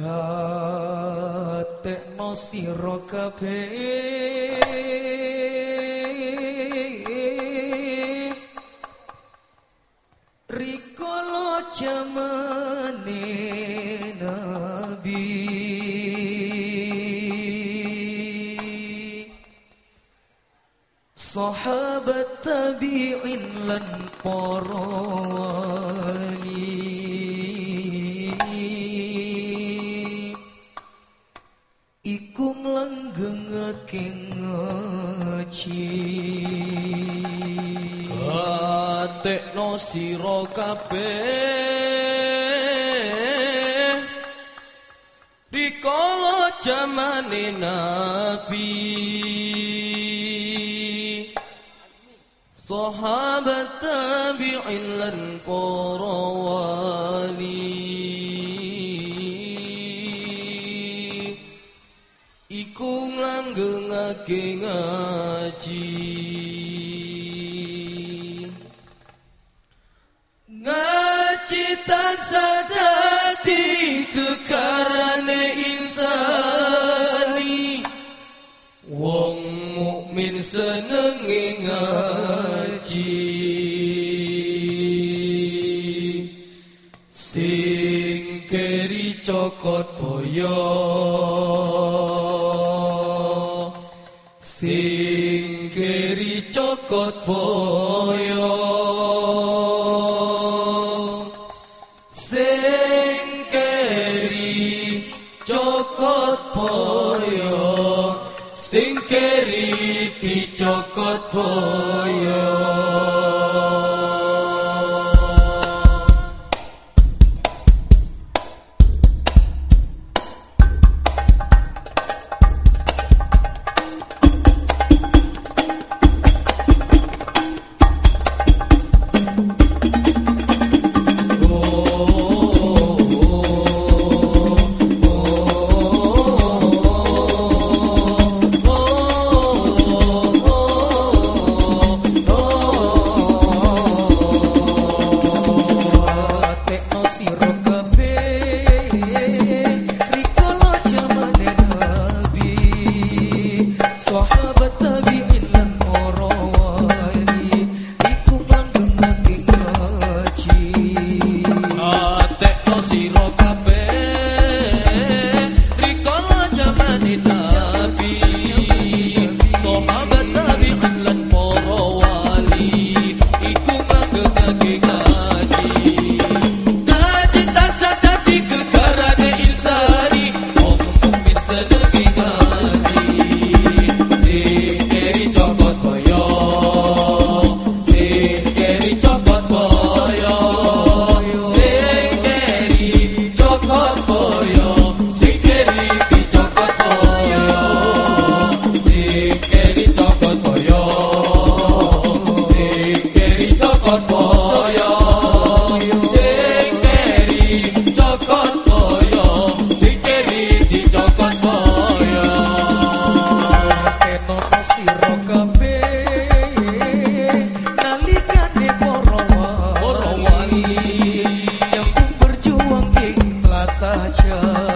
gatekno sira kabeh. Rikala jamane nabi. Sahabat tabi'in lan iku nglanggengake ngaji Atekno sira kabeh. Dikala jamane nabi. Sahabat tabi'in lan para wali nglanggengake ngaji. Ngaji tansah dadi kekarane insani. Wong mukmin senenge ngaji. Sing keri cokot boyo Sing keri cokot boyo. Sing keri cokot boyo. Sing keri dicokot boyo च